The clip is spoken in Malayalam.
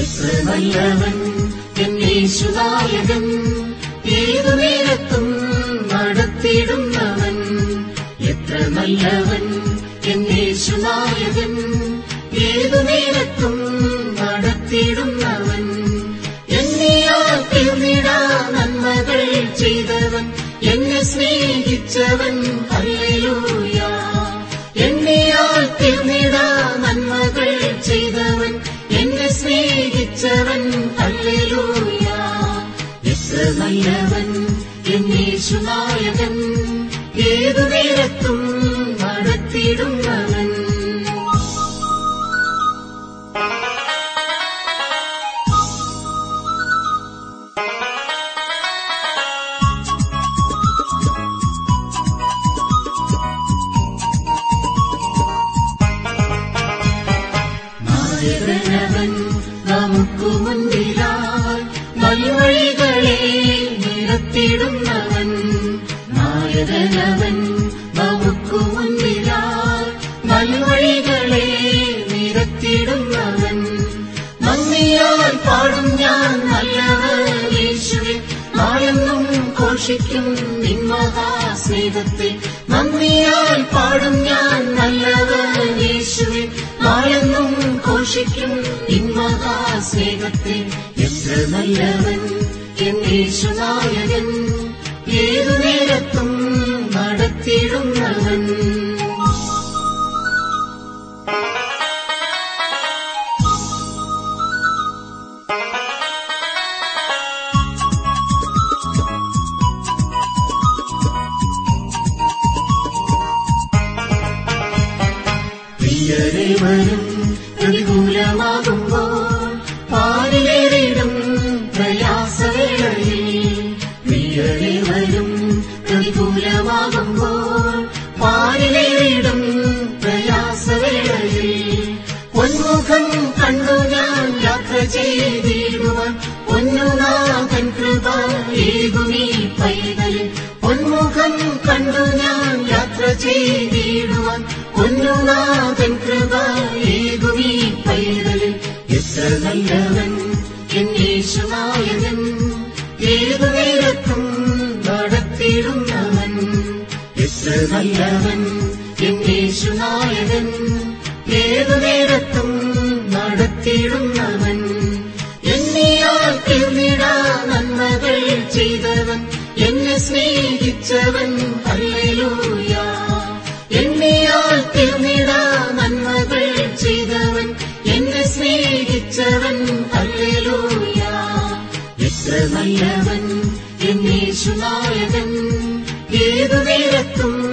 എത്ര നല്ലവൻ എന്നേശുനായകൻ ഏതു നേരത്തും നടത്തിയിടുന്നവൻ. എത്ര നല്ലവൻ എന്നേശുനായകൻ ഏതു നേരത്തും നടത്തിയിടുന്നവൻ. എന്നെയാൽ തീർന്നിടാ നന്മകൾ ചെയ്തവൻ എന്നെ സ്നേഹിച്ചവൻ ഹല്ലേലൂയ എത്ര നല്ലവൻ എന്നേശുനായകൻ ഏതു നേരത്തും നടത്തിയിടുന്നവൻ നമുക്കു മുൻപിലായി നിരത്തിടുന്നവൻ നായകനവൻ നമുക്കു മുൻപിലായി നൽവഴികളെ നിരത്തിടുന്നവൻ. നന്ദിയാൽ പാടും ഞാൻ നല്ലവൻ നായെന്നും ഘോഷിക്കും നിന്മഹാസ്നേഹത്തെ നന്ദിയാൽ പാടും ഞാൻ നല്ലവൻ നായെന്നും ഘോഷിക്കും നിന്മഹാസ്നേഹത്തെ എത്ര നല്ലവൻ എന്നേശുനായകൻ ഏതു നേരത്തും നടത്തിയിടുന്നവൻ വരും പ്രതികൂലമാകുമ്പോൾ പ്രതികൂലമാകുമ്പോൾ പാലിലേറിടും പ്രയാസവേളയിൽ. പൊന്മുഖം കണ്ടു ഞാൻ യാത്ര ചെയ്തിടുവാൻ പൊന്നുനാഥൻ കൃപ ഏകുമീ പൈതലിൽ. പൊന്മുഖം കണ്ടു ഞാൻ യാത്ര ചെയ്തിടുവാൻ പൊന്നുനാഥൻ കൃപ ഏകുമീ പൈതലിൽ. എത്ര നല്ലവൻ എന്നേശുനായകൻ ഏതു നല്ലവൻ എന്നേശുനായകൻ ഏതു നേരത്തും നടത്തിയിടുന്നവൻ. എന്നെയാൽ തീർന്നിടാ നന്മകൾ ചെയ്തവൻ എന്നെ സ്നേഹിച്ചവൻ ഹല്ലേലൂയ. എന്നെയാൽ തീർന്നിടാ നന്മകൾ ചെയ്തവൻ എന്നെ സ്നേഹിച്ചവൻ ഹല്ലേലൂയ. എത്ര നല്ലവൻ എന്നേശുനായകൻ ഏതു നേരത്തും